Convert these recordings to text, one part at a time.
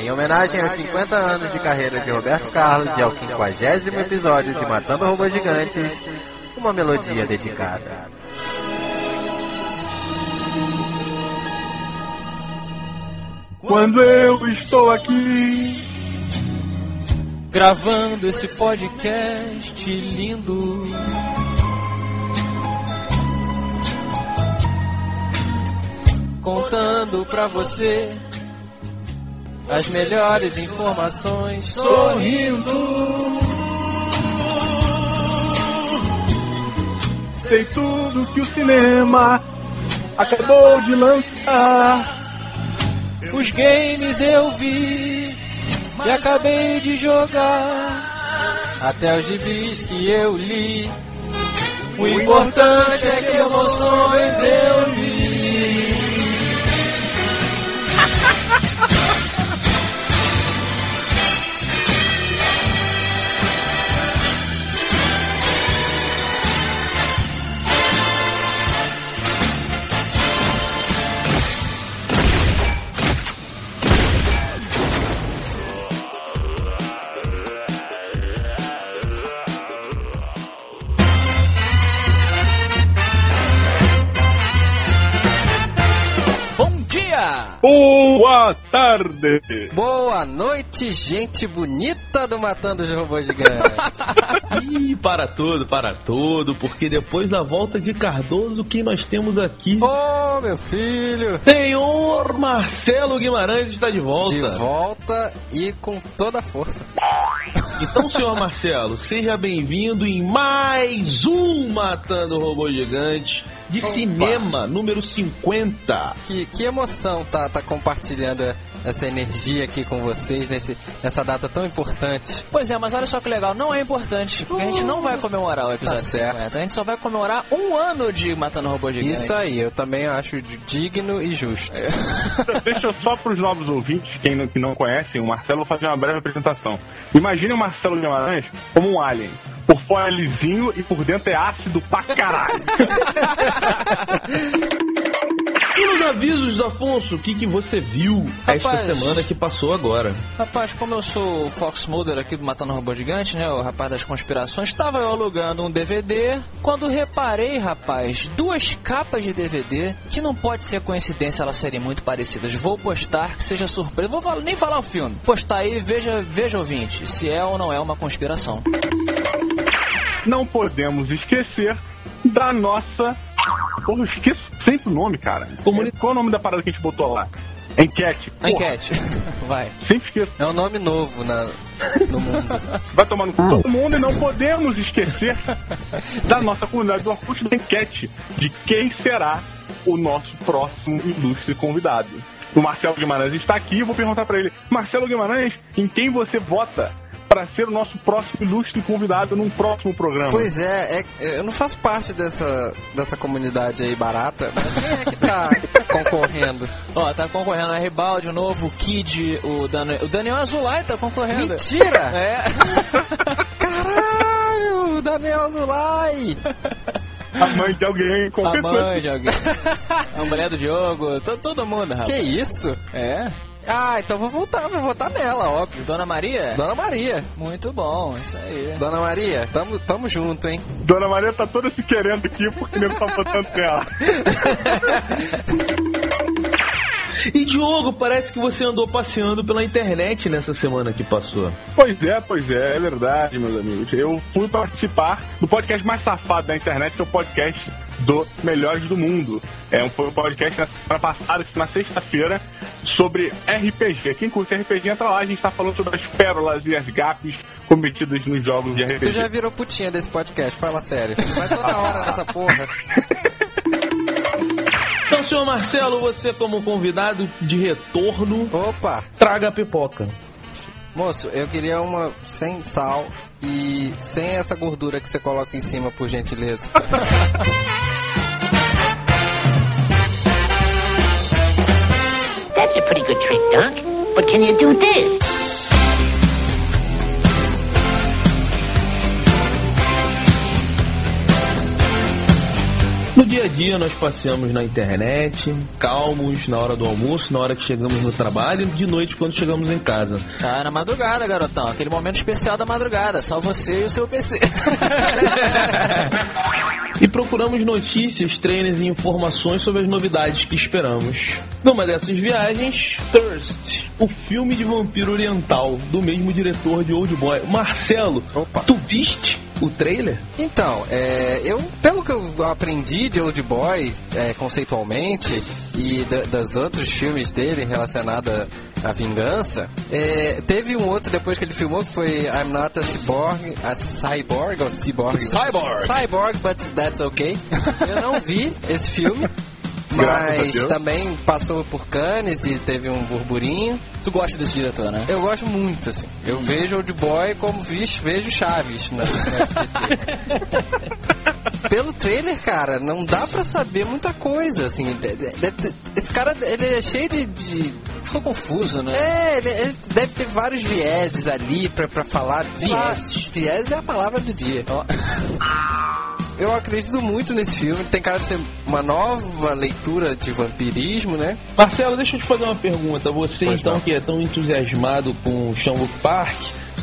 em homenagem aos 50 anos de carreira de Roberto Carlos e ao 50 episódio de Matando Robôs Gigantes, uma melodia dedicada. Quando eu estou aqui gravando esse podcast lindo. Contando pra você as melhores informações, sorrindo. Sei tudo que o cinema acabou de lançar. Os games eu vi e acabei de jogar. Até os gibis que eu li. O importante é que emoções eu vi. Boa noite, gente bonita do Matando os Robôs Gigantes. Ih, para tudo, para tudo, porque depois da volta de Cardoso, quem nós temos aqui? Oh, meu filho! Senhor Marcelo Guimarães está de volta. De volta e com toda a força. Então, senhor Marcelo, seja bem-vindo em mais um Matando Robôs Gigantes de Opa. cinema número 50. Que, que emoção tá, tá compartilhando essa energia aqui com vocês nesse, nessa data tão importante. Pois é, mas olha só que legal, não é importante, porque uh, a gente não vai comemorar o episódio tá 50, a gente só vai comemorar um ano de Matando Robô Gigante. Isso aí, eu também acho digno e justo. É. Deixa eu só para os novos ouvintes, quem não, que não conhecem, o Marcelo fazer uma breve apresentação. Imagine o Marcelo Guimarães como um alien. Por fora é lisinho e por dentro é ácido pra caralho. E nos avisos, Afonso, o que, que você viu Rapaz, esta semana que passou agora? Rapaz, como eu sou o Fox Mulder aqui do Matando Robô Gigante, né? O rapaz das conspirações, estava eu alugando um DVD quando reparei, rapaz, duas capas de DVD que não pode ser coincidência elas serem muito parecidas. Vou postar que seja surpresa. Vou falar, nem falar o filme. Postar aí, veja, veja ouvinte, se é ou não é uma conspiração. Não podemos esquecer da nossa Porra, eu esqueço sempre o nome, cara. Comuni... Qual é o nome da parada que a gente botou lá? Enquete. Porra. Enquete. Vai. Sempre esqueço. É um nome novo na, no mundo. Vai tomar no cu todo mundo e não podemos esquecer da nossa comunidade do Orkut da enquete de quem será o nosso próximo ilustre convidado. O Marcelo Guimarães está aqui e vou perguntar para ele: Marcelo Guimarães, em quem você vota? Para ser o nosso próximo ilustre convidado num próximo programa. Pois é, é, eu não faço parte dessa, dessa comunidade aí barata, mas quem é que tá concorrendo? Ó, tá concorrendo a Ribaldi, o novo, o Kid, o Daniel, o Daniel Azulay tá concorrendo. Mentira! É. Caralho, o Daniel Azulay! A mãe de alguém, A mãe de alguém. A mulher do Diogo, todo mundo, rapaz. Que isso? É. Ah, então vou voltar, vou votar nela, óbvio. Dona Maria? Dona Maria. Muito bom, isso aí. Dona Maria, tamo, tamo junto, hein? Dona Maria tá toda se querendo aqui porque não tá votando nela. E Diogo, parece que você andou passeando pela internet nessa semana que passou. Pois é, pois é, é verdade, meus amigos. Eu fui participar do podcast mais safado da internet, que é o podcast do Melhores do Mundo. É um, foi um podcast na semana passada, na sexta-feira, sobre RPG. Quem curte RPG entra lá, a gente tá falando sobre as pérolas e as gapes cometidas nos jogos de RPG. Tu já virou putinha desse podcast, fala sério. Vai toda hora nessa porra. Então, senhor Marcelo, você como convidado de retorno, opa, traga a pipoca. Moço, eu queria uma sem sal e sem essa gordura que você coloca em cima, por gentileza. pretty good trick, Doc. But can you do this? No dia a dia nós passeamos na internet, calmos na hora do almoço, na hora que chegamos no trabalho e de noite quando chegamos em casa. Ah, na madrugada, garotão. Aquele momento especial da madrugada. Só você e o seu PC. e procuramos notícias, treinos e informações sobre as novidades que esperamos. Numa dessas viagens, Thirst, o filme de vampiro oriental do mesmo diretor de Old Boy. Marcelo, Opa. tu viste o trailer? Então, é, eu, pelo que eu aprendi de Old Boy é, conceitualmente e da, das outros filmes dele relacionados à vingança, é, teve um outro depois que ele filmou que foi I'm Not a Cyborg, a Cyborg ou Cyborg? Cyborg. Cyborg, but that's okay. Eu não vi esse filme. A Mas também passou por Cannes e teve um burburinho. tu gosta desse diretor, né? Eu gosto muito, assim. Eu vejo Old Boy como vixe, vejo Chaves na, na. Pelo trailer, cara, não dá pra saber muita coisa, assim. Esse cara, ele é cheio de... de- Ficou confuso, né? É, ele, ele deve ter vários vieses ali pra, pra falar. Vieses. Viés é a palavra do dia. Eu acredito muito nesse filme. Tem cara de ser uma nova leitura de vampirismo, né? Marcelo, deixa eu te fazer uma pergunta. Você, Pois então, não. que é tão entusiasmado com o Shamwook Park,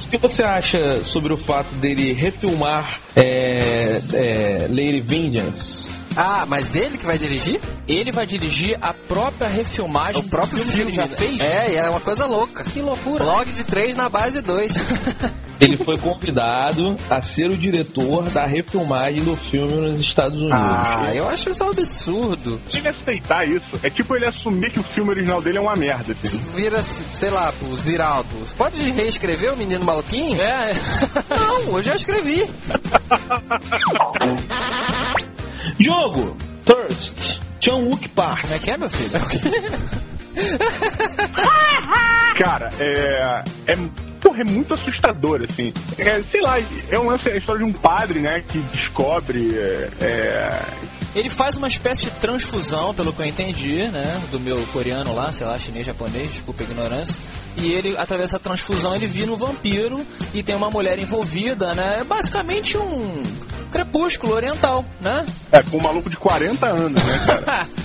o que você acha sobre o fato dele refilmar é, é, Lady Vengeance? Ah, mas ele que vai dirigir? Ele vai dirigir a própria refilmagem O próprio do filme, que ele já fez. É, e é uma coisa louca. Que loucura. Log de 3 na base 2. Ele foi convidado a ser o diretor da refilmagem do filme nos Estados Unidos. ah, eu acho isso um absurdo. Ele aceitar isso é tipo ele assumir que o filme original dele é uma merda, assim. Vira, sei lá, pro Ziraldo. Pode reescrever o Menino Maluquinho? É, Não, eu já escrevi. Jogo Thirst, Chan-wook Park. como é que é, meu filho? Cara, é. É, porra, é muito assustador, assim. É, sei lá, é um lance, é a história de um padre, né, que descobre. É, é, Ele faz uma espécie de transfusão, pelo que eu entendi, né? Do meu coreano lá, sei lá, chinês, japonês, desculpa a ignorância. E ele, através dessa transfusão, ele vira um vampiro e tem uma mulher envolvida, né? É basicamente um crepúsculo oriental, né? é, com um maluco de 40 anos, né, cara?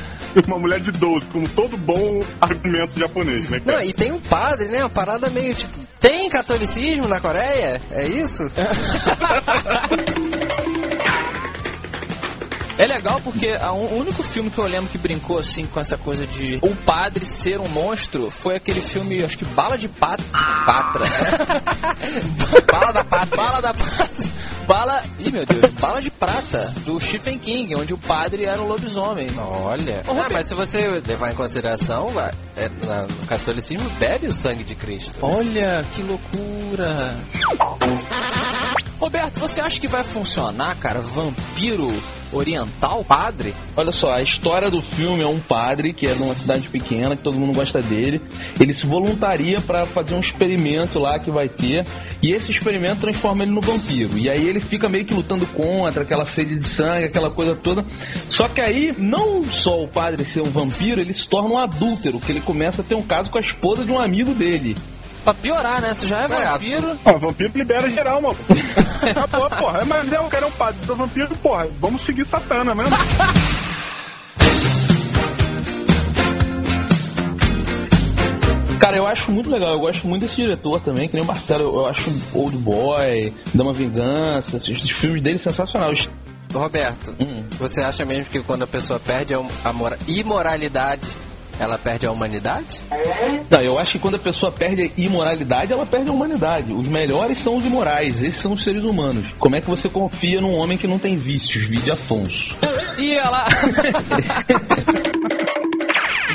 Uma mulher de 12, como todo bom argumento japonês, né, Não, cara? e tem um padre, né? Uma parada meio tipo. Tem catolicismo na Coreia? É isso? É legal porque a- o único filme que eu lembro que brincou assim com essa coisa de o padre ser um monstro foi aquele filme, acho que Bala de Pat... Patra. Bala da Pátria. Bala da Pátria. Bala. Ih, meu Deus. Bala de Prata, do Stephen King, onde o padre era um lobisomem. Olha. Ô, Ah, Roberto. mas se você levar em consideração, é, na- no catolicismo bebe o sangue de Cristo. Olha, que loucura. Roberto, você acha que vai funcionar, cara? Vampiro oriental? Padre? Olha só, a história do filme é um padre que é de uma cidade pequena, que todo mundo gosta dele. Ele se voluntaria para fazer um experimento lá que vai ter, e esse experimento transforma ele no vampiro. E aí ele fica meio que lutando contra aquela sede de sangue, aquela coisa toda. Só que aí, não só o padre ser um vampiro, ele se torna um adúltero, que ele começa a ter um caso com a esposa de um amigo dele. Pra piorar, né? Tu já é É, vampiro. Ah, vampiro libera geral, mano. Acabou, porra. Mas é, o cara é um padre, sou vampiro, porra. Vamos seguir Satana mesmo. Cara, eu acho muito legal, eu gosto muito desse diretor também, que nem o Marcelo, eu, acho Old Boy, Dama Vingança, esses filmes dele sensacionais. Roberto, Hum. você acha mesmo que quando a pessoa perde a, a mora- imoralidade, ela perde a humanidade? Não, eu acho que quando a pessoa perde a imoralidade, ela perde a humanidade. Os melhores são os imorais, esses são os seres humanos. Como é que você confia num homem que não tem vícios? Vide Afonso. E ela.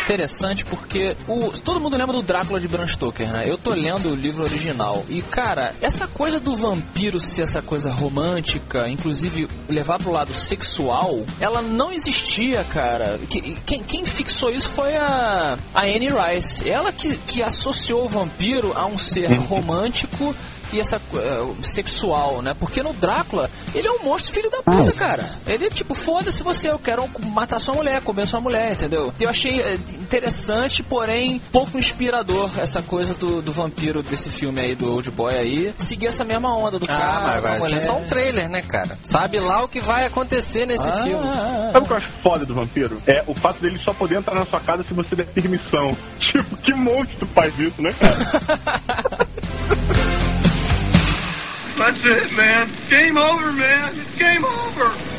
Interessante porque o, todo mundo lembra do Drácula de Bram Stoker, né? Eu tô lendo o livro original e, cara, essa coisa do vampiro ser essa coisa romântica, inclusive levar pro lado sexual, ela não existia, cara. Que- Quem, quem fixou isso foi a, a Anne Rice. Ela que, que associou o vampiro a um ser romântico e essa eh, sexual, né? Porque no Drácula, ele é um monstro filho da puta, cara. Ele é tipo, foda-se você, eu quero matar sua mulher, comer sua mulher, entendeu? Eu achei eh, interessante, porém pouco inspirador essa coisa do, do vampiro desse filme aí, do Old Boy aí. Seguir essa mesma onda do ah, cara. mas ser mulher. só um trailer, né, cara? Sabe lá o que vai acontecer nesse Ah, filme. ah, Sabe o que eu acho foda do vampiro? É o fato dele só poder entrar na sua casa se você der permissão. Tipo, que monstro faz isso, né, cara? That's it, man. Game over, man. It's game over.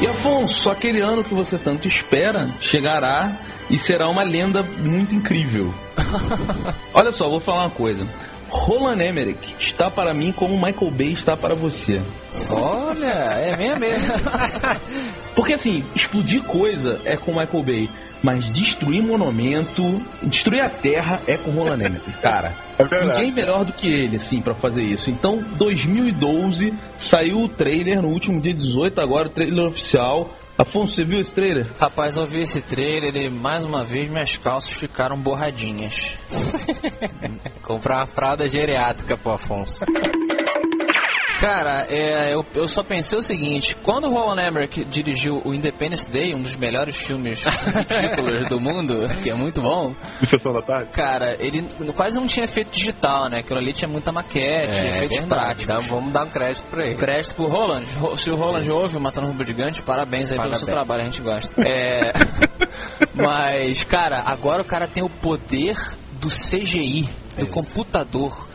E Afonso, aquele ano que você tanto espera chegará e será uma lenda muito incrível. Olha só, vou falar uma coisa. Roland Emmerich está para mim como Michael Bay está para você. Olha, é mesmo mesmo. Porque assim, explodir coisa é com Michael Bay, mas destruir monumento, destruir a terra é com Roland Emmerich, cara. É. Ninguém melhor do que ele, assim, pra fazer isso. Então, 2012, saiu o trailer no último dia 18, agora o trailer oficial. Afonso, você viu esse trailer? Rapaz, eu vi esse trailer e mais uma vez minhas calças ficaram borradinhas. Comprar uma fralda geriátrica pro Afonso. Cara, é, eu, eu só pensei o seguinte: quando o Roland Emmerich dirigiu o Independence Day, um dos melhores filmes ridículos do mundo, que é muito bom, sessão da tarde. cara, ele quase não tinha efeito digital, né? Aquilo ali tinha muita maquete, efeitos verdade. práticos. Dá- vamos dar um crédito pra ele. Crédito pro Roland. Ro- Se o Roland ouve o Matando Rubo Gigante, parabéns aí pelo Parabéns. seu trabalho, a gente gosta. É, mas, cara, agora o cara tem o poder do CGI, do computador.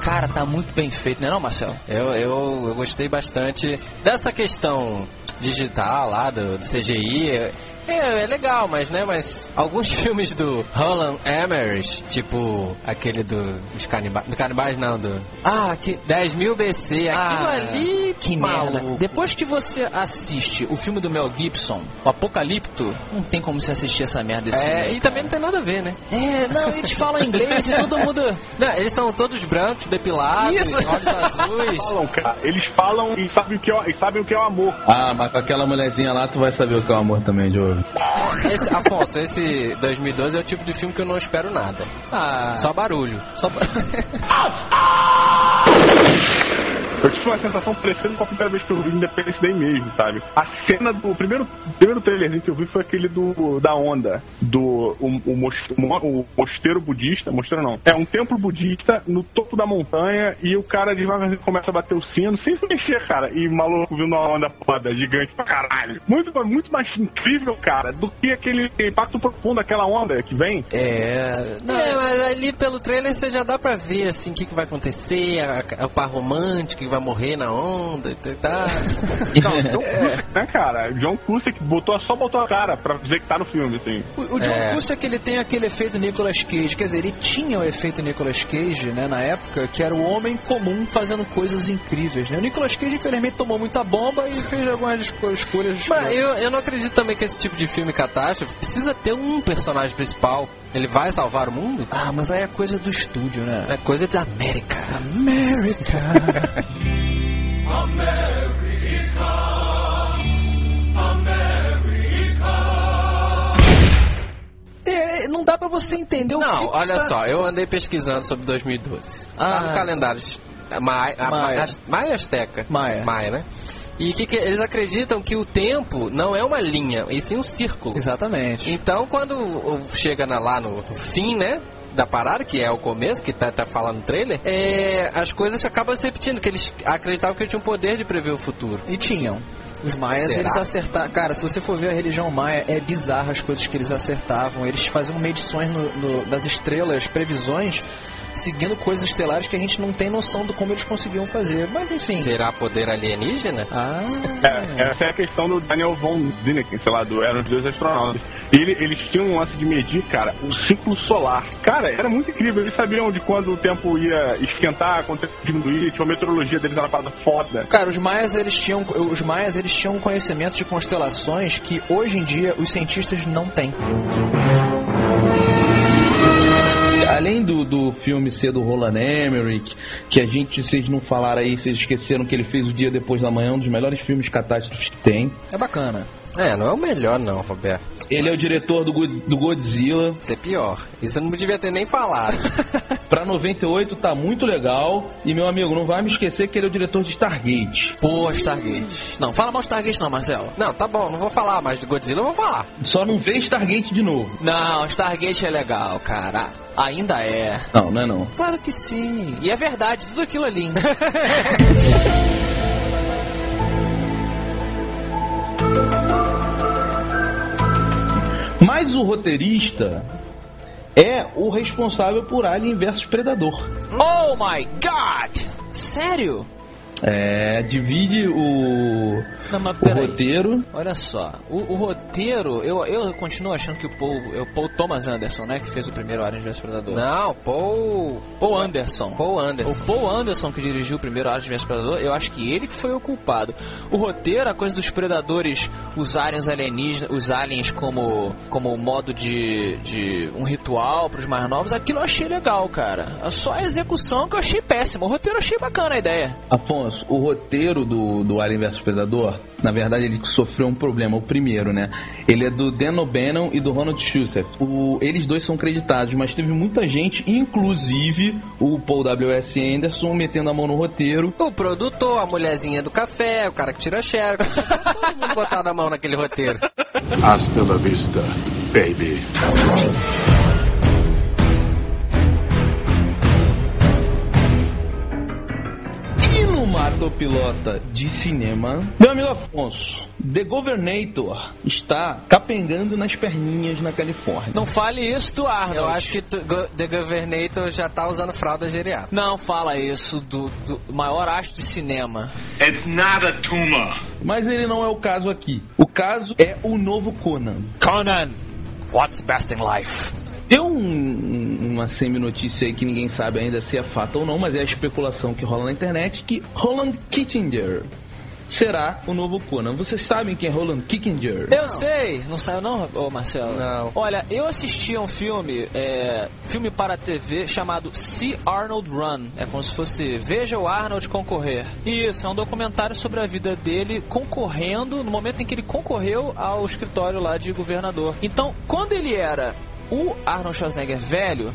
Cara, tá muito bem feito, né não, Marcelo? Eu, eu, eu gostei bastante dessa questão digital lá, do, do CGI. É, é legal, mas né, mas alguns filmes do Roland Emmerich, tipo aquele do, dos canibais, do canibais não, do Ah, que... 10 mil BC, aquilo Ah, ali, Que maluco. merda. Depois que você assiste o filme do Mel Gibson, o Apocalipto, não tem como você assistir essa merda desse É, filme, e também não tem nada a ver, né? É, não, eles falam inglês e todo mundo... Não, eles são todos brancos, depilados, Isso. olhos azuis. Falam, cara. Eles falam e sabem o que é, e sabem o, que é o amor. Ah, mas com aquela mulherzinha lá, tu vai saber o que é o amor também, Diogo. Esse, Afonso, esse 2012 é o tipo de filme que eu não espero nada. Ah, Só barulho. só pra... Eu tive uma sensação parecida com a primeira vez que eu vi Independence Day mesmo, sabe? A cena do. O primeiro, primeiro trailerzinho que eu vi foi aquele do da onda. Do. O, o, mos- o mo- o mosteiro budista. Mosteiro não. É um templo budista no topo da montanha e o cara devagarzinho começa a bater o sino sem se mexer, cara. E o maluco vindo uma onda foda, gigante pra caralho. Muito, muito mais incrível, cara, do que aquele impacto profundo, aquela onda que vem. É... É, mas ali pelo trailer você já dá pra ver assim o que, que vai acontecer, a, a, o par romântico vai morrer na onda e tal. Não, John Cusack, né, cara? John Cusack botou, só botou a cara pra dizer que tá no filme, assim. O, o John É. Cusack, ele tem aquele efeito Nicolas Cage, quer dizer, ele tinha o efeito Nicolas Cage, né, na época, que era o homem comum fazendo coisas incríveis, né? O Nicolas Cage, infelizmente, tomou muita bomba e fez algumas esco- escolhas... Mas eu, eu não acredito também que esse tipo de filme catástrofe precisa ter um personagem principal. Ele vai salvar o mundo? Ah, mas aí é coisa do estúdio, né? É coisa da América. América. você entender o que Não, que olha está- só, eu andei pesquisando sobre 2012. tá Ah, no calendário Maia, a- Maia. Maia. Maia Azteca. Maia. Maia, né? E que, que eles acreditam que o tempo não é uma linha, e sim um círculo. Exatamente. Então, quando chega na- lá no, no fim, né? Da parada, que é o começo, que tá, tá falando no trailer, é, as coisas acabam se repetindo, que eles acreditavam que tinham o poder de prever o futuro. E tinham. Os maias, Será? eles acertaram. Cara, se você for ver a religião maia, é bizarro as coisas que eles acertavam. Eles faziam medições no- no- das estrelas, previsões, seguindo coisas estelares que a gente não tem noção de como eles conseguiam fazer. Mas enfim. Será poder alienígena? Ah, É, essa é a questão do Daniel von Zineken, sei lá, do Eram os Dois Astronautas. E ele- eles tinham um lance de medir, cara, o ciclo solar. Cara, era muito incrível. Eles sabiam de quando o tempo ia esquentar, quando o tempo ia diminuir. Tinha uma meteorologia deles, era uma parada foda. Cara, os maias eles tinham os maias eles tinham um conhecimento de constelações que hoje em dia os cientistas não têm. Do, filme ser do Roland Emmerich, que a gente, vocês não falaram aí, vocês esqueceram que ele fez o Dia Depois da Manhã, um dos melhores filmes catástrofes que tem. É bacana. É, não é o melhor não, Roberto. Ele é o diretor do, do Godzilla. Isso é pior. Isso eu não devia ter nem falado. Pra 98 tá muito legal. E meu amigo, não vai me esquecer que ele é o diretor de Stargate. Pô, Stargate. Não, fala mal Stargate não, Marcelo. não, tá bom, não vou falar, mas do Godzilla eu vou falar. Só não vê Stargate de novo. Não, Stargate é legal, cara. Ainda é. Não, não é não. Claro que sim. E é verdade, tudo aquilo ali. Mas o roteirista é o responsável por Alien vs Predador. oh my god! Sério? É, divide o, Não, mas o roteiro. Olha só, o, o roteiro, eu, eu continuo achando que o Paul, é o Paul Thomas Anderson, né, que fez o primeiro Alien vs Predador. Não, Paul. Paul Anderson. Paul Anderson. O Paul Anderson que dirigiu o primeiro Alien vs Predador, eu acho que ele que foi o culpado. O roteiro, a coisa dos predadores usarem os alienígenas, os aliens como como modo de, de um ritual para os mais novos, aquilo eu achei legal, cara. Só a execução que eu achei péssima. O roteiro eu achei bacana a ideia. Afonso, o roteiro do, do Alien vs Predador, na verdade ele sofreu um problema, o primeiro, né? Ele é do Dan O'Bannon e do Ronald Shusett. O, eles dois são creditados, mas teve muita gente, inclusive o Paul W.S. Anderson, metendo a mão no roteiro. O produtor, a mulherzinha do café, o cara que tira a xerox. Todo mundo botaram a mão naquele roteiro. Hasta la vista, baby. No Matopilota de cinema, meu amigo Afonso, The Governator está capengando nas perninhas na Califórnia. Não fale isso do Arnold. Eu acho que tu- Go- The Governator já tá usando fralda geriátrica. Não fala isso do, do maior astro de cinema. It's not a tumor. Mas ele não é o caso aqui. O caso é o novo Conan. Conan, what's best in life? Deu um- uma semi-notícia aí que ninguém sabe ainda se é fato ou não, mas é a especulação que rola na internet que Roland Kittinger será o novo Conan. Vocês sabem quem é Roland Kittinger? Eu sei, não saiu não, ô Marcelo? Não. Olha, eu assisti a um filme, é, filme para TV chamado See Arnold Run. É como se fosse Veja o Arnold concorrer. Isso, é um documentário sobre a vida dele concorrendo, no momento em que ele concorreu ao escritório lá de governador. Então, quando ele era o Arnold Schwarzenegger velho,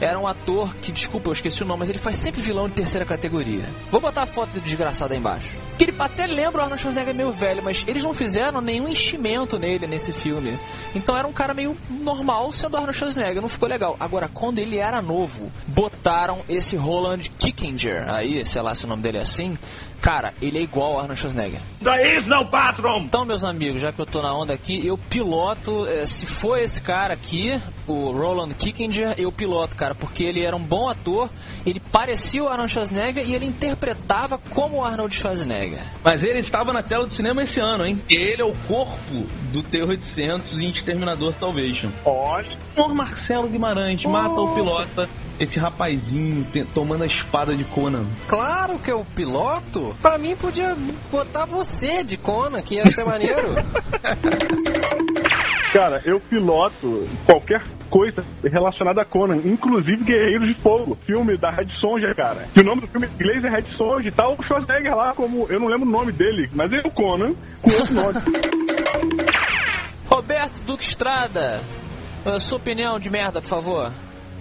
era um ator que, desculpa, eu esqueci o nome, mas ele faz sempre vilão de terceira categoria. Vou botar a foto do desgraçado aí embaixo. Que ele até lembra o Arnold Schwarzenegger meio velho, mas eles não fizeram nenhum enchimento nele nesse filme. Então era um cara meio normal sendo Arnold Schwarzenegger, não ficou legal. Agora, quando ele era novo, botaram esse Roland Kickinger, aí, sei lá se o nome dele é assim. Cara, ele é igual ao Arnold Schwarzenegger. There is no bathroom. Então, meus amigos, já que eu tô na onda aqui, eu piloto. eh, se for esse cara aqui, o Roland Kickinger, eu piloto, cara, porque ele era um bom ator, ele parecia o Arnold Schwarzenegger e ele interpretava como o Arnold Schwarzenegger. Mas ele estava na tela do cinema esse ano, hein? Ele é o corpo do T-800 em Exterminador Salvation. Olha, Senhor Marcelo Guimarães mata o pilota, esse rapazinho tomando a espada de Conan. Claro que eu piloto. Pra mim podia botar você de Conan, que ia ser maneiro. cara, eu piloto qualquer coisa relacionada a Conan, inclusive Guerreiros de Fogo, filme da Red Sonja, cara. Que o nome do filme em inglês é Red Sonja e tá o Schwarzenegger lá como, eu não lembro o nome dele, mas é o Conan com outro nome. Roberto Duque Estrada, sua opinião de merda, por favor.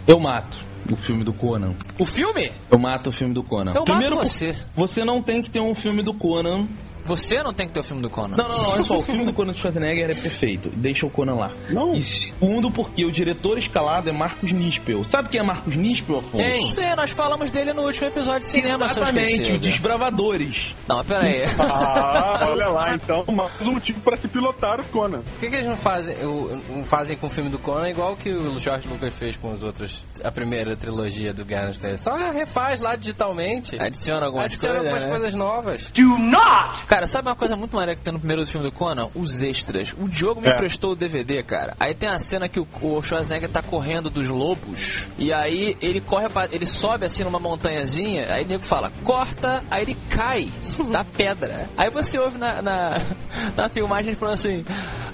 Eu mato o filme do Conan. O filme? Eu mato o filme do Conan. Eu Primeiro, mato você. você não tem que ter um filme do Conan. Você não tem que ter o filme do Conan. Não, não, não, olha só, o filme do Conan de Schwarzenegger é perfeito. Deixa o Conan lá. Não. E segundo, porque o diretor escalado é Marcos Nispel. Sabe quem é Marcos Nispel, Afonso? Quem? Sei, nós falamos dele no último episódio de cinema, Exatamente, o esquecido. Desbravadores. Não, pera aí. Ah, olha lá, então, mais um motivo pra se pilotar o Conan. Por que, que eles não fazem, o- não fazem com o filme do Conan igual que o George Lucas fez com os outros, a primeira trilogia do Guerra nas? Só refaz lá digitalmente. Adiciona algumas Adiciona coisas, algumas né? coisas novas. Do not Cara, sabe uma coisa muito maneira que tem no primeiro filme do Conan? Os extras. O Diogo me É. emprestou o DVD, cara. Aí tem a cena que o, o Schwarzenegger tá correndo dos lobos. E aí ele corre pra, ele sobe assim numa montanhazinha. Aí o nego fala, corta. Aí ele cai da pedra. Aí você ouve na, na, na filmagem falando assim: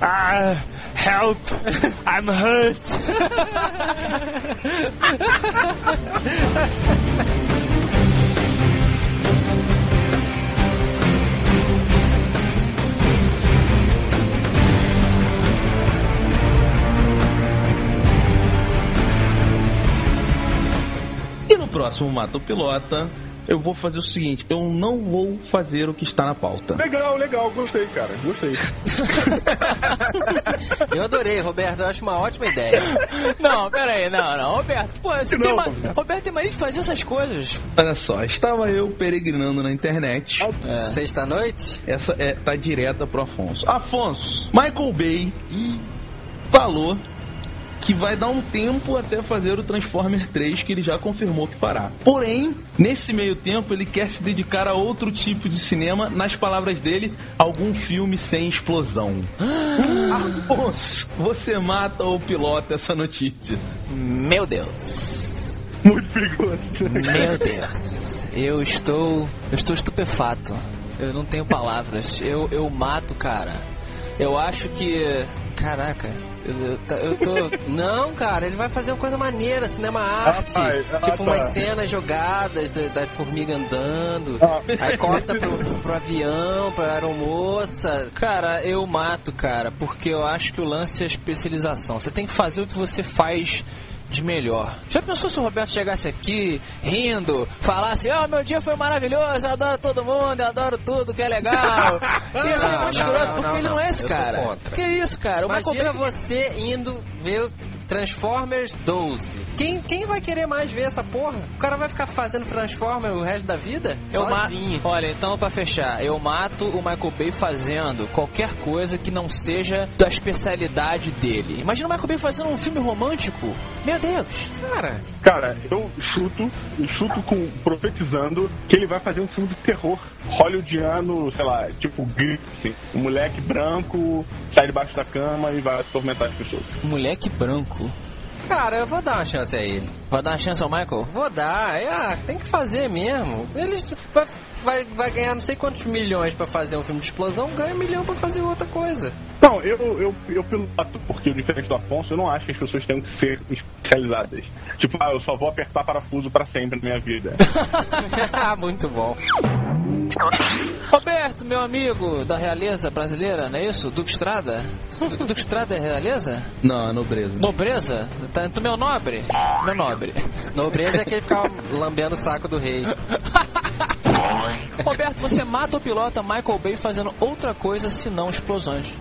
Ah, help! I'm hurt! próximo Mata o Pilota, eu vou fazer o seguinte: eu não vou fazer o que está na pauta. Legal, legal, gostei, cara, gostei. Eu adorei, Roberto. Eu acho uma ótima ideia. Não, pera aí, não, não. Roberto, pô, você Não, tem uma... Roberto. Roberto tem mania de fazer essas coisas. Olha só, estava eu peregrinando na internet. Sexta-noite? Essa é, tá direta pro Afonso. Afonso, Michael Bay falou que vai dar um tempo até fazer o Transformer 3, que ele já confirmou que fará. Porém, nesse meio tempo, ele quer se dedicar a outro tipo de cinema, nas palavras dele, algum filme sem explosão. Afonso, você mata ou pilota essa notícia? Meu Deus. Muito perigoso. Meu Deus. Eu estou. Eu estou estupefato. Eu não tenho palavras. Eu, eu mato, cara. Eu acho que. Caraca. Eu, eu, eu tô. Não, cara, ele vai fazer uma coisa maneira, cinema arte. Ah, tipo tá. umas cenas jogadas da, da formiga andando. Ah. Aí corta pro, pro avião, pra aeromoça. Cara, eu mato, cara, porque eu acho que o lance é a especialização. Você tem que fazer o que você faz de melhor. Já pensou se o Roberto chegasse aqui rindo, falasse: Ó, meu dia foi maravilhoso, eu adoro todo mundo, eu adoro tudo que é legal. Ia ser muito escroto, porque não, ele não não. é esse cara. Que isso, cara? O Michael Imagina Bay- você indo ver Transformers 12. Quem, quem vai querer mais ver essa porra? O cara vai ficar fazendo Transformers o resto da vida? Eu ma- Sozinho. Olha, então pra fechar, eu mato o Michael Bay fazendo qualquer coisa que não seja da especialidade dele. Imagina o Michael Bay fazendo um filme romântico. Meu Deus. Cara, Cara, eu chuto, eu chuto com, profetizando que ele vai fazer um filme de terror hollywoodiano, sei lá, tipo Grito, assim. Um moleque branco sai debaixo da cama e vai atormentar as pessoas. Moleque branco. Cara, eu vou dar uma chance a ele. Vai dar uma chance ao Michael? Vou dar, é, ah, tem que fazer mesmo. Eles vai, vai, vai ganhar não sei quantos milhões pra fazer um filme de explosão, ganha um milhão pra fazer outra coisa. Não, eu, eu, eu piloto, porque diferente do Afonso, eu não acho que as pessoas tenham que ser especializadas. Tipo, ah, eu só vou apertar parafuso pra sempre na minha vida. Muito bom. Roberto, meu amigo da realeza brasileira, não é isso? Duque Estrada? Du- Duque Estrada é realeza? Não, é nobreza. Nobreza? Tá, tu meu nobre? Meu nobre. Nobreza é aquele que ficava lambendo o saco do rei. Roberto, você mata o pilota Michael Bay fazendo outra coisa senão explosões.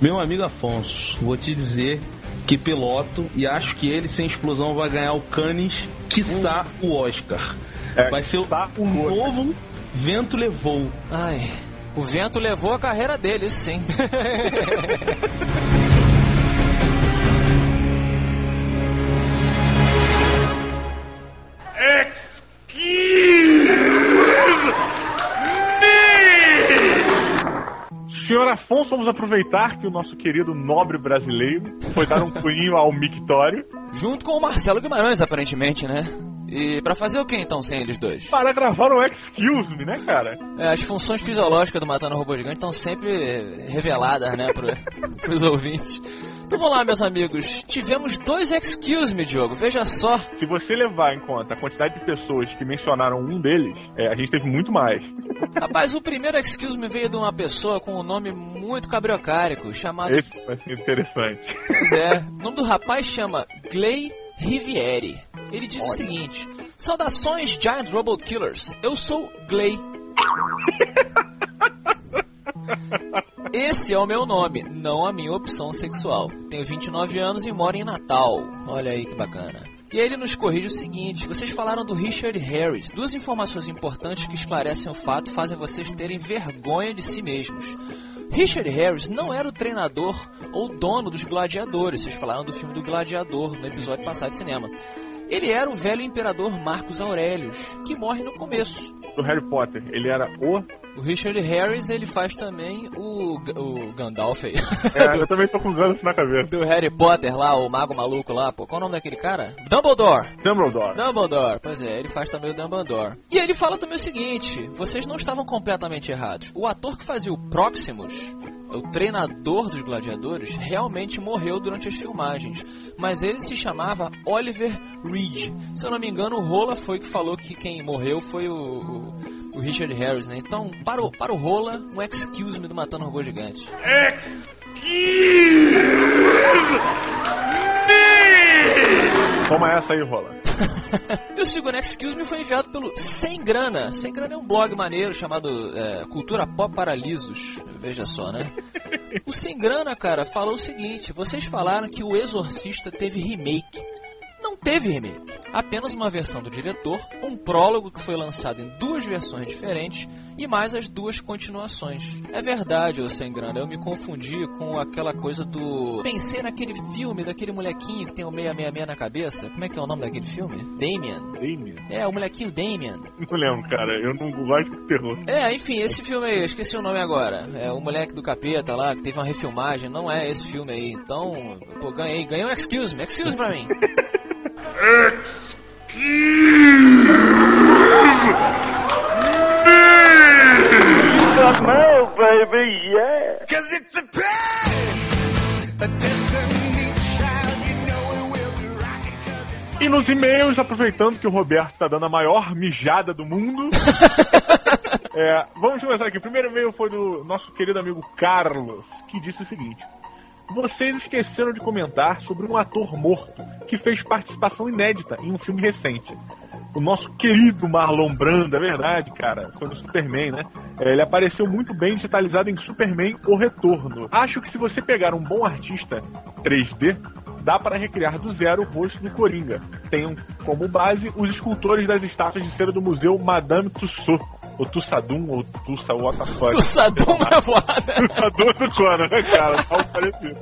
Meu amigo Afonso, vou te dizer que piloto e acho que ele sem explosão vai ganhar o Cannes, quiçá o Oscar. É, vai ser o, o novo Vento Levou. Ai, o vento levou a carreira dele, isso sim. Senhor Afonso, vamos aproveitar que o nosso querido nobre brasileiro foi dar um pulinho ao mictório Junto com o Marcelo Guimarães, aparentemente, né? E pra fazer o que então sem eles dois? para gravar um Excuse Me, né, cara? É, as funções fisiológicas do Matando Robô Gigante estão sempre reveladas, né, pro, pros ouvintes. Então vamos lá, meus amigos. Tivemos dois Excuse Me, Diogo. Veja só. Se você levar em conta a quantidade de pessoas que mencionaram um deles, é, a gente teve muito mais. Rapaz, o primeiro Excuse Me veio de uma pessoa com um nome muito cabriocárico, chamado... Esse vai ser interessante. Pois é. O nome do rapaz chama Gley Riviere. Ele diz o seguinte: Saudações, Giant Robot Killers. Eu sou Gley. Esse é o meu nome, não a minha opção sexual. Tenho 29 anos e moro em Natal. Olha aí que bacana. E aí ele nos corrige o seguinte: vocês falaram do Richard Harris. Duas informações importantes que esclarecem o fato fazem vocês terem vergonha de si mesmos. Richard Harris não era o treinador ou dono dos gladiadores. Vocês falaram do filme do Gladiador no episódio passado de cinema. Ele era o velho imperador Marcos Aurelius, que morre no começo. Do Harry Potter, ele era o. O Richard Harris, ele faz também o, o Gandalf aí. É, eu também tô com Gandalf na cabeça. do Harry Potter lá, o mago maluco lá, pô. Qual o nome daquele cara? Dumbledore. Dumbledore. Dumbledore, pois é, ele faz também o Dumbledore. E ele fala também o seguinte: vocês não estavam completamente errados. O ator que fazia o Proximus, o treinador dos gladiadores, realmente morreu durante as filmagens. Mas ele se chamava Oliver Reed. Se eu não me engano, o Rola foi que falou que quem morreu foi o, o, Richard Harris, né? Então, para o, para o Rola, um excuse me do Matando Robô Gigante. Então Toma essa aí, Rola. e o segundo Excuse Me foi enviado pelo Sem Grana. Sem Grana é um blog maneiro chamado é, Cultura Pop Paralisos. Veja só, né? O Sem Grana, cara, falou o seguinte: vocês falaram que o Exorcista teve remake. Não teve remake, apenas uma versão do diretor, um prólogo que foi lançado em duas versões diferentes e mais as duas continuações. É verdade, ô sem grana, eu me confundi com aquela coisa do. Pensei naquele filme daquele molequinho que tem o 666 na cabeça. Como é que é o nome daquele filme? Damien. Damien? É, o molequinho Damien. Não lembro, cara, eu não gosto de terror. É, enfim, esse filme aí, eu esqueci o nome agora. É o moleque do capeta lá, que teve uma refilmagem, não é esse filme aí. Então, pô, ganhei, ganhei um excuse me, excuse pra mim. E nos e-mails, aproveitando que o Roberto tá dando a maior mijada do mundo. é, vamos começar aqui. O primeiro e-mail foi do nosso querido amigo Carlos, que disse o seguinte. Vocês esqueceram de comentar sobre um ator morto que fez participação inédita em um filme recente. O nosso querido Marlon Brando, é verdade, cara. Foi no Superman, né? É, ele apareceu muito bem digitalizado em Superman O Retorno. Acho que se você pegar um bom artista 3D, dá para recriar do zero o rosto do Coringa. Tenham como base os escultores das estátuas de cera do museu Madame Tussauds. Ou Tussadum, ou Tussa, what the fuck. Tussadum é voada. Tussadum do Conan, né, cara? Tá um parecido.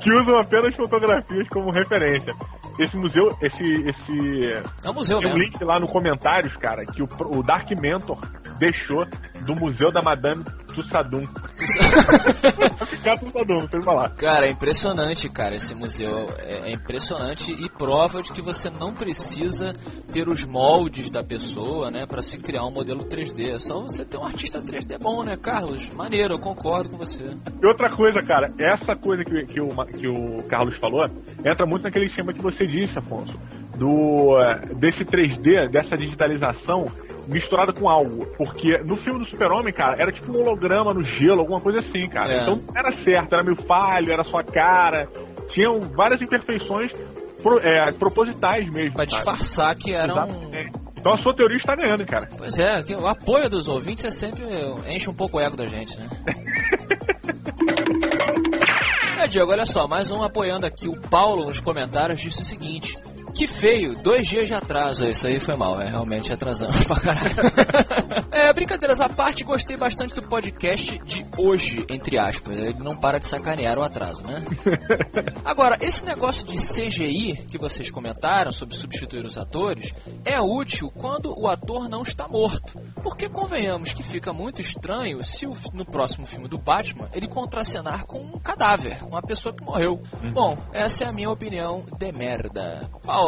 que usam apenas fotografias como referência. Esse museu, esse. esse É um museu tem um mesmo. link lá no comentários, cara, que o, o Dark Mentor deixou do Museu da Madame Tussadum. Tussadum, sei falar. Cara, é impressionante, cara, esse museu. É, é impressionante e prova de que você não precisa ter os moldes da pessoa, né, para se criar um modelo 3D. É só você ter um artista 3D bom, né, Carlos? Maneiro, eu concordo com você. E outra coisa, cara, essa coisa que, que, o, que o Carlos falou entra muito naquele esquema que você disse, Afonso, do eh, desse 3D, dessa digitalização misturada com algo. Porque no filme do Super-Homem, cara, era tipo um holograma no gelo, alguma coisa assim, cara. É. Então não era certo, era meio falho, era sua cara. Tinham várias imperfeições pro- eh, propositais mesmo. Pra sabe? disfarçar que era um. Exatamente. Então a sua teoria está ganhando, cara. Pois é, que o apoio dos ouvintes é sempre. enche um pouco o ego da gente, né? É, Diego, olha só, mais um apoiando aqui. O Paulo nos comentários disse o seguinte. Que feio, dois dias de atraso. Isso aí foi mal, é realmente atrasamos pra caralho. é, brincadeiras à parte, gostei bastante do podcast de hoje, entre aspas. Ele não para de sacanear o atraso, né? Agora, esse negócio de CGI que vocês comentaram sobre substituir os atores é útil quando o ator não está morto. Porque convenhamos que fica muito estranho se o- no próximo filme do Batman ele contracenar com um cadáver, uma pessoa que morreu. Bom, essa é a minha opinião de merda. Paulo,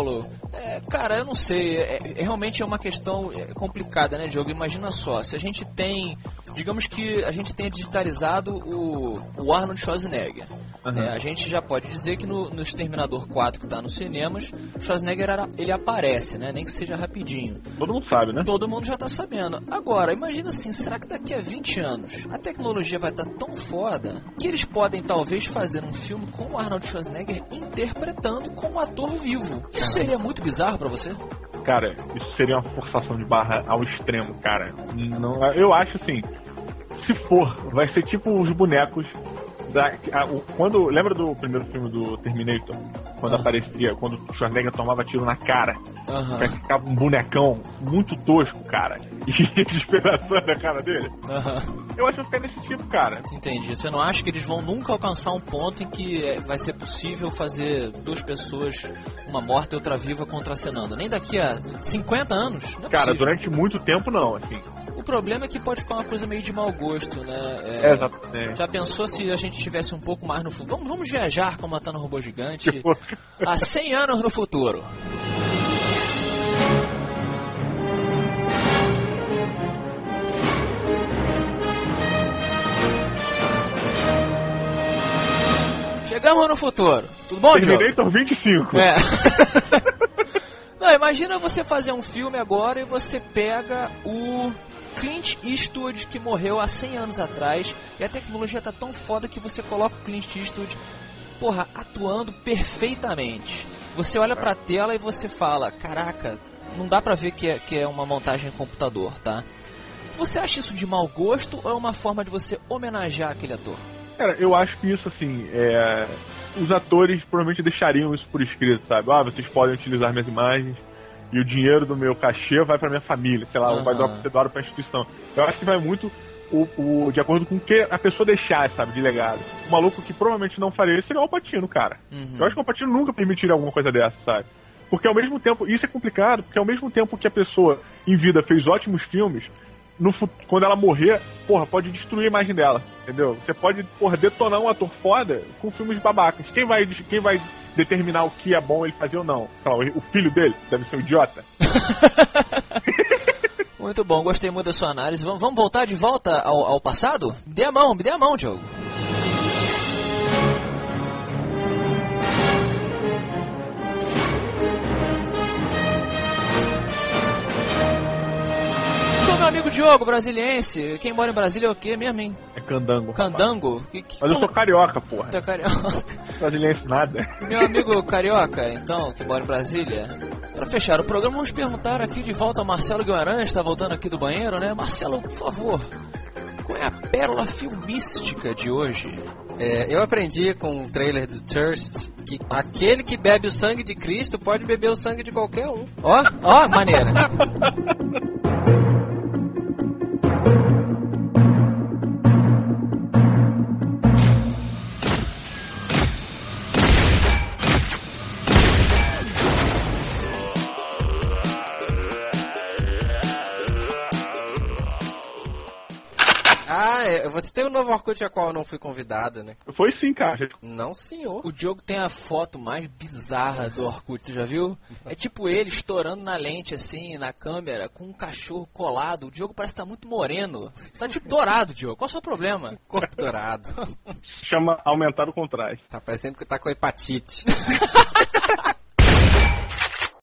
é, cara, eu não sei, é, é- realmente é uma questão é, complicada, né, Diogo? Imagina só, se a gente tem, digamos que a gente tenha digitalizado o, o Arnold Schwarzenegger. É, a gente já pode dizer que no, no Exterminador 4 que está nos cinemas, o Schwarzenegger ele aparece, né? Nem que seja rapidinho. Todo mundo sabe, né? Todo mundo já tá sabendo. Agora, imagina assim, será que daqui a 20 anos a tecnologia vai estar tão foda que eles podem talvez fazer um filme com o Arnold Schwarzenegger interpretando como ator vivo? Isso seria muito bizarro pra você? Cara, isso seria uma forçação de barra ao extremo, cara. Não, eu acho assim, se for, vai ser tipo os bonecos da, a- o- quando lembra do primeiro filme do Terminator, quando Ah. aparecia, quando o Schwarzenegger tomava tiro na cara, que ficava um bonecão muito tosco, cara, e despedaçando a cara dele. aham. Eu acho que vai ficar desse tipo, cara. Entendi. Você não acha que eles vão nunca alcançar um ponto em que é, vai ser possível fazer duas pessoas, uma morta e outra viva, contracenando? Nem daqui a 50 anos? É Cara, possível. durante muito tempo não, assim. O problema é que pode ficar uma coisa meio de mau gosto, né? É, exatamente. Já pensou se a gente tivesse um pouco mais no futuro? Vamos, vamos viajar com Matando um Robô Gigante há 100 anos no futuro. Chegamos no futuro. Tudo bom, Diogo? Terminator 25. É. Não, imagina você fazer um filme agora e você pega o Clint Eastwood que morreu há 100 anos atrás e a tecnologia tá tão foda que você coloca o Clint Eastwood, porra, atuando perfeitamente. Você olha pra tela e você fala, caraca, não dá pra ver que é, que é uma montagem em computador, tá? Você acha isso de mau gosto ou é uma forma de você homenagear aquele ator? Cara, eu acho que isso, assim, é... os atores provavelmente deixariam isso por escrito, sabe? Ah, vocês podem utilizar minhas imagens e o dinheiro do meu cachê vai pra minha família, sei lá, ou vai doar- ser doado pra instituição. Eu acho que vai muito o, o- de acordo com o que a pessoa deixar, sabe, de legado. O maluco que provavelmente não faria isso seria o Alpatino, cara. Uhum. Eu acho que o Alpatino nunca permitiria alguma coisa dessa, sabe? Porque ao mesmo tempo, isso é complicado, porque ao mesmo tempo que a pessoa em vida fez ótimos filmes, no, quando ela morrer, porra, pode destruir a imagem dela, entendeu? Você pode, porra, detonar um ator foda com filmes babacas. Quem vai, quem vai determinar o que é bom ele fazer ou não? Sei lá, o filho dele deve ser um idiota. Muito bom, gostei muito da sua análise. Vamos, vamos voltar de volta ao, ao passado? Me dê a mão, me dê a mão, Diogo. Amigo Diogo, brasiliense, quem mora em Brasília é o quê mesmo, hein? É candango. Candango? Que, que, Mas eu sou carioca, porra. Tá carioca. Brasiliense nada. Meu amigo carioca, então, que mora em Brasília. Pra fechar o programa, vamos perguntar aqui de volta ao Marcelo Guimarães, tá voltando aqui do banheiro, né? Marcelo, por favor, qual é a pérola filmística de hoje? É, eu aprendi com o trailer do Thirst que aquele que bebe o sangue de Cristo pode beber o sangue de qualquer um. Ó, ó, maneira. Tem um novo Orkut a qual eu não fui convidado, né? Foi sim, cara. Não, senhor. O Diogo tem a foto mais bizarra do Orkut, tu já viu? É tipo ele estourando na lente, assim, na câmera, com um cachorro colado. O Diogo parece estar muito moreno. Tá tipo dourado, Diogo. Qual é o seu problema? Corpo dourado. Chama aumentar o contraste. Tá parecendo que tá com hepatite.